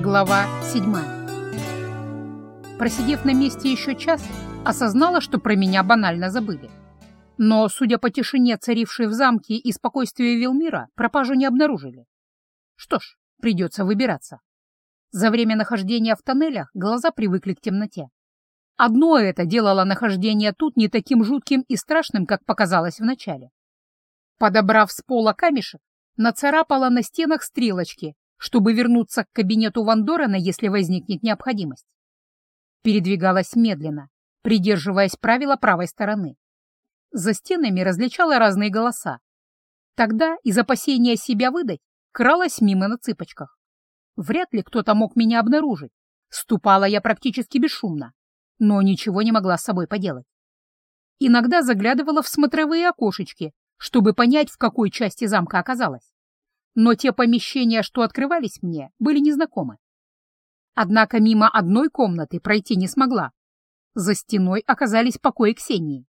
Глава 7 Просидев на месте еще час, осознала, что про меня банально забыли. Но, судя по тишине, царившей в замке и спокойствию Вилмира, пропажу не обнаружили. Что ж, придется выбираться. За время нахождения в тоннелях глаза привыкли к темноте. Одно это делало нахождение тут не таким жутким и страшным, как показалось вначале. Подобрав с пола камешек, нацарапала на стенах стрелочки, чтобы вернуться к кабинету Вандорена, если возникнет необходимость. Передвигалась медленно, придерживаясь правила правой стороны. За стенами различала разные голоса. Тогда, из опасения себя выдать, кралась мимо на цыпочках. Вряд ли кто-то мог меня обнаружить. Ступала я практически бесшумно, но ничего не могла с собой поделать. Иногда заглядывала в смотровые окошечки, чтобы понять, в какой части замка оказалась но те помещения, что открывались мне, были незнакомы. Однако мимо одной комнаты пройти не смогла. За стеной оказались покои Ксении.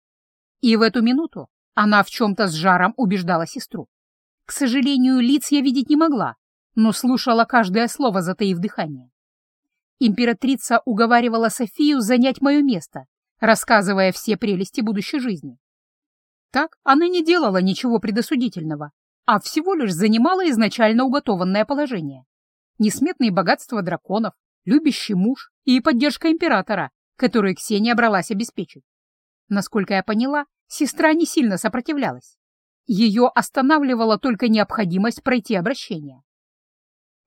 И в эту минуту она в чем-то с жаром убеждала сестру. К сожалению, лиц я видеть не могла, но слушала каждое слово, затаив дыхание. Императрица уговаривала Софию занять мое место, рассказывая все прелести будущей жизни. Так она не делала ничего предосудительного, а всего лишь занимала изначально уготованное положение. Несметные богатства драконов, любящий муж и поддержка императора, которую Ксения бралась обеспечить. Насколько я поняла, сестра не сильно сопротивлялась. Ее останавливала только необходимость пройти обращение.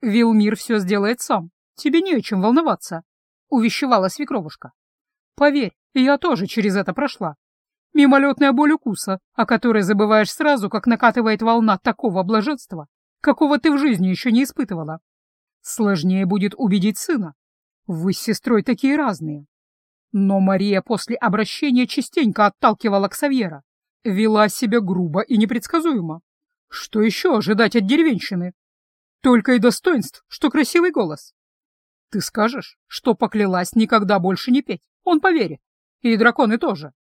«Вилмир все сделает сам, тебе не о чем волноваться», — увещевала свекровушка. «Поверь, я тоже через это прошла. Мимолетная боль укуса, о которой забываешь сразу, как накатывает волна такого блаженства, какого ты в жизни еще не испытывала. Сложнее будет убедить сына. Вы с сестрой такие разные. Но Мария после обращения частенько отталкивала Ксавьера, вела себя грубо и непредсказуемо. Что еще ожидать от деревенщины? Только и достоинств, что красивый голос. Ты скажешь, что поклялась никогда больше не петь, он поверит. И драконы тоже.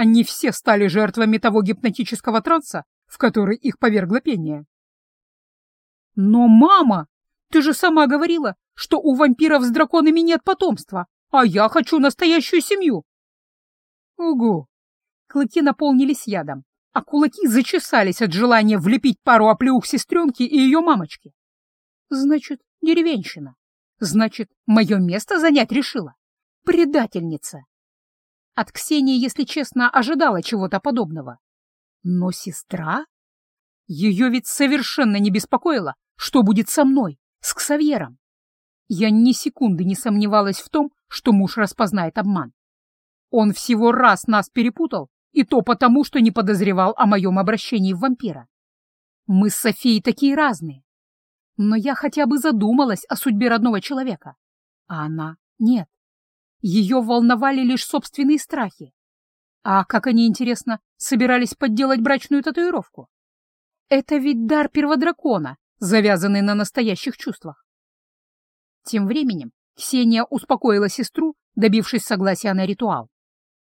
Они все стали жертвами того гипнотического транса, в который их повергло пение. «Но, мама, ты же сама говорила, что у вампиров с драконами нет потомства, а я хочу настоящую семью!» «Угу!» Клыки наполнились ядом, а кулаки зачесались от желания влепить пару оплеух сестренки и ее мамочки. «Значит, деревенщина. Значит, мое место занять решила. Предательница!» От Ксении, если честно, ожидала чего-то подобного. Но сестра? Ее ведь совершенно не беспокоило, что будет со мной, с Ксавьером. Я ни секунды не сомневалась в том, что муж распознает обман. Он всего раз нас перепутал, и то потому, что не подозревал о моем обращении в вампира. Мы с Софией такие разные. Но я хотя бы задумалась о судьбе родного человека, а она нет. Ее волновали лишь собственные страхи. А как они, интересно, собирались подделать брачную татуировку? Это ведь дар перводракона, завязанный на настоящих чувствах. Тем временем Ксения успокоила сестру, добившись согласия на ритуал.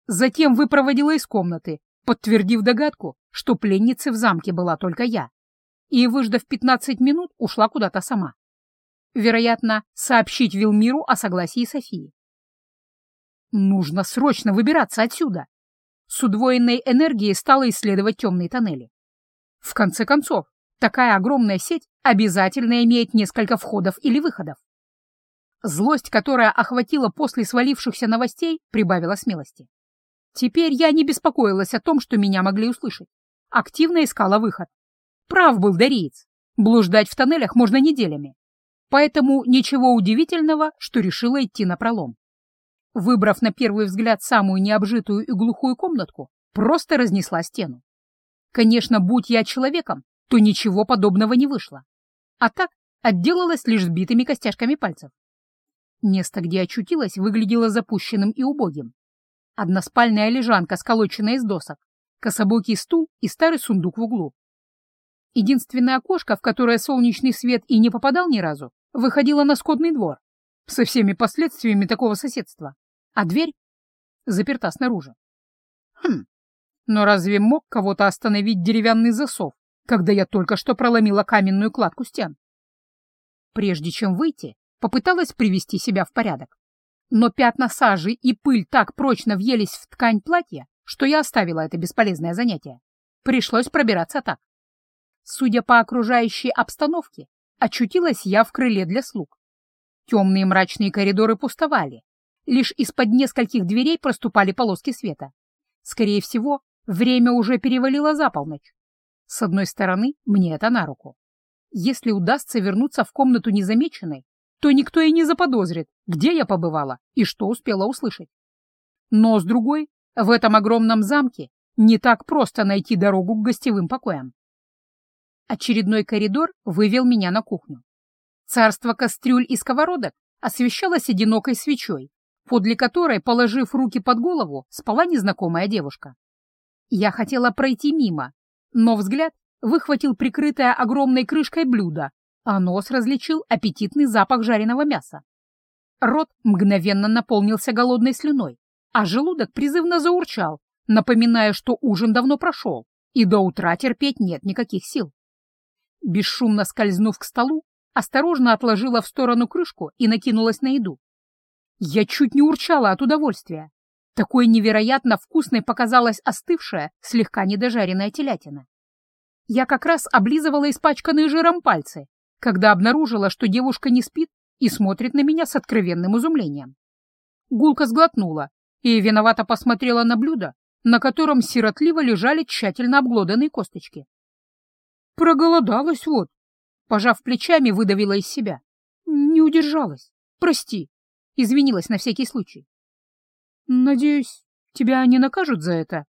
Затем выпроводила из комнаты, подтвердив догадку, что пленницей в замке была только я, и, выждав 15 минут, ушла куда-то сама. Вероятно, сообщить Вилмиру о согласии Софии. Нужно срочно выбираться отсюда. С удвоенной энергией стала исследовать темные тоннели. В конце концов, такая огромная сеть обязательно имеет несколько входов или выходов. Злость, которая охватила после свалившихся новостей, прибавила смелости. Теперь я не беспокоилась о том, что меня могли услышать. Активно искала выход. Прав был Дариец. Блуждать в тоннелях можно неделями. Поэтому ничего удивительного, что решила идти на пролом. Выбрав на первый взгляд самую необжитую и глухую комнатку, просто разнесла стену. Конечно, будь я человеком, то ничего подобного не вышло. А так отделалась лишь сбитыми костяшками пальцев. Место, где очутилась, выглядело запущенным и убогим. Односпальная лежанка, сколоченная из досок, кособокий стул и старый сундук в углу. Единственное окошко, в которое солнечный свет и не попадал ни разу, выходило на скотный двор, со всеми последствиями такого соседства а дверь заперта снаружи. Хм, но разве мог кого-то остановить деревянный засов, когда я только что проломила каменную кладку стен? Прежде чем выйти, попыталась привести себя в порядок. Но пятна сажи и пыль так прочно въелись в ткань платья, что я оставила это бесполезное занятие. Пришлось пробираться так. Судя по окружающей обстановке, очутилась я в крыле для слуг. Темные мрачные коридоры пустовали. Лишь из-под нескольких дверей проступали полоски света. Скорее всего, время уже перевалило за полночь. С одной стороны, мне это на руку. Если удастся вернуться в комнату незамеченной, то никто и не заподозрит, где я побывала и что успела услышать. Но, с другой, в этом огромном замке не так просто найти дорогу к гостевым покоям. Очередной коридор вывел меня на кухню. Царство кастрюль и сковородок освещалось одинокой свечой, подле которой, положив руки под голову, спала незнакомая девушка. Я хотела пройти мимо, но взгляд выхватил прикрытое огромной крышкой блюдо, а нос различил аппетитный запах жареного мяса. Рот мгновенно наполнился голодной слюной, а желудок призывно заурчал, напоминая, что ужин давно прошел, и до утра терпеть нет никаких сил. Бесшумно скользнув к столу, осторожно отложила в сторону крышку и накинулась на еду. Я чуть не урчала от удовольствия. Такой невероятно вкусной показалась остывшая, слегка недожаренная телятина. Я как раз облизывала испачканные жиром пальцы, когда обнаружила, что девушка не спит и смотрит на меня с откровенным изумлением. Гулка сглотнула и виновато посмотрела на блюдо, на котором сиротливо лежали тщательно обглоданные косточки. Проголодалась вот. Пожав плечами, выдавила из себя. Не удержалась. Прости. Извинилась на всякий случай. Надеюсь, тебя не накажут за это?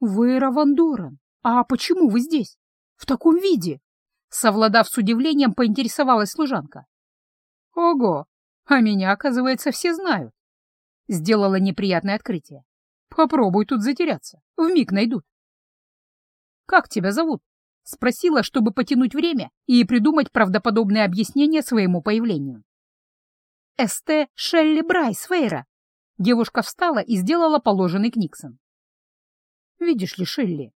Вейра Вандоран, а почему вы здесь? В таком виде? Совладав с удивлением, поинтересовалась служанка. Ого, а меня, оказывается, все знают. Сделала неприятное открытие. Попробуй тут затеряться, вмиг найдут. «Как тебя зовут?» — спросила, чтобы потянуть время и придумать правдоподобное объяснение своему появлению. «Эсте Шелли Брайс Фейра». Девушка встала и сделала положенный книксон. «Видишь ли, Шелли,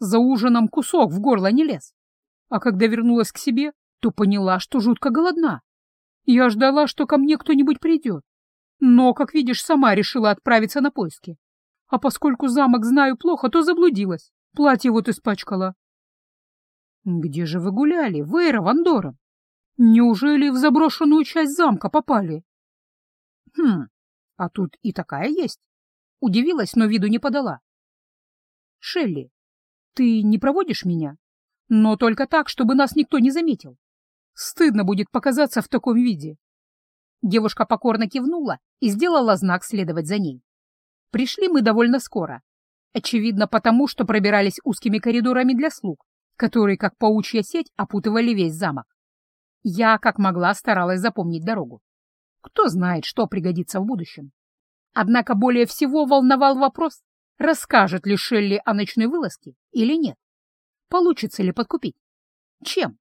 за ужином кусок в горло не лез. А когда вернулась к себе, то поняла, что жутко голодна. Я ждала, что ко мне кто-нибудь придет. Но, как видишь, сама решила отправиться на поиски. А поскольку замок знаю плохо, то заблудилась. Платье вот испачкала. Где же вы гуляли, Вейра Вандора? Неужели в заброшенную часть замка попали? Хм, а тут и такая есть. Удивилась, но виду не подала. Шелли, ты не проводишь меня? Но только так, чтобы нас никто не заметил. Стыдно будет показаться в таком виде. Девушка покорно кивнула и сделала знак следовать за ней. Пришли мы довольно скоро, Очевидно, потому что пробирались узкими коридорами для слуг, которые, как паучья сеть, опутывали весь замок. Я, как могла, старалась запомнить дорогу. Кто знает, что пригодится в будущем. Однако более всего волновал вопрос, расскажет ли Шелли о ночной вылазке или нет. Получится ли подкупить? Чем?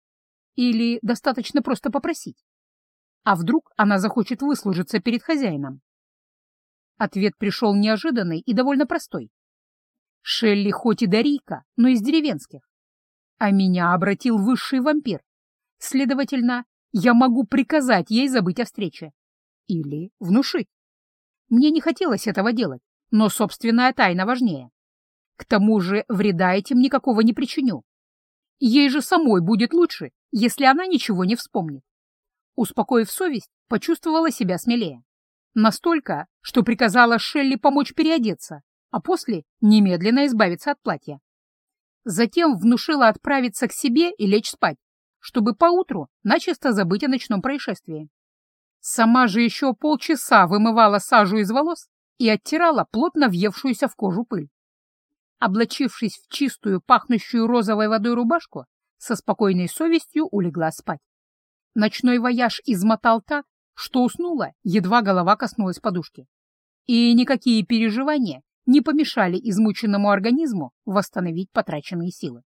Или достаточно просто попросить? А вдруг она захочет выслужиться перед хозяином? Ответ пришел неожиданный и довольно простой. Шелли хоть и дарийка, но из деревенских. А меня обратил высший вампир. Следовательно, я могу приказать ей забыть о встрече. Или внушить. Мне не хотелось этого делать, но собственная тайна важнее. К тому же вреда этим никакого не причиню. Ей же самой будет лучше, если она ничего не вспомнит. Успокоив совесть, почувствовала себя смелее. Настолько, что приказала Шелли помочь переодеться, а после немедленно избавиться от платья. Затем внушила отправиться к себе и лечь спать, чтобы поутру начисто забыть о ночном происшествии. Сама же еще полчаса вымывала сажу из волос и оттирала плотно въевшуюся в кожу пыль. Облачившись в чистую, пахнущую розовой водой рубашку, со спокойной совестью улегла спать. Ночной вояж измотал так, что уснула, едва голова коснулась подушки. И никакие переживания не помешали измученному организму восстановить потраченные силы.